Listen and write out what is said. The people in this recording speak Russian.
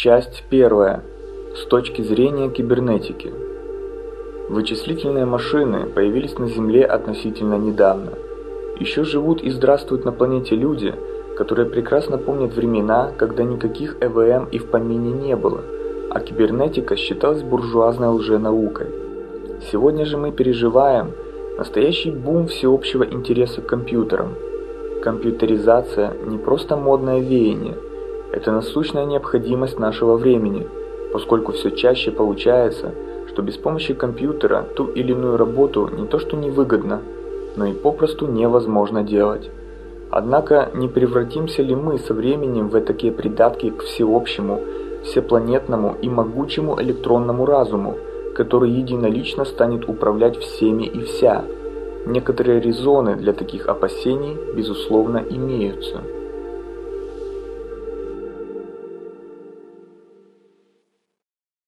Часть первая. С точки зрения кибернетики. Вычислительные машины появились на Земле относительно недавно. Еще живут и здравствуют на планете люди, которые прекрасно помнят времена, когда никаких ЭВМ и в помине не было, а кибернетика считалась буржуазной лженаукой. Сегодня же мы переживаем настоящий бум всеобщего интереса к компьютерам. Компьютеризация не просто модное веяние – это насущная необходимость нашего времени, поскольку все чаще получается, что без помощи компьютера ту или иную работу не то что невыгодно, но и попросту невозможно делать. Однако не превратимся ли мы со временем в такие придатки к всеобщему, всепланетному и могучему электронному разуму, который единолично станет управлять всеми и вся? Некоторые резоны для таких опасений, безусловно, имеются.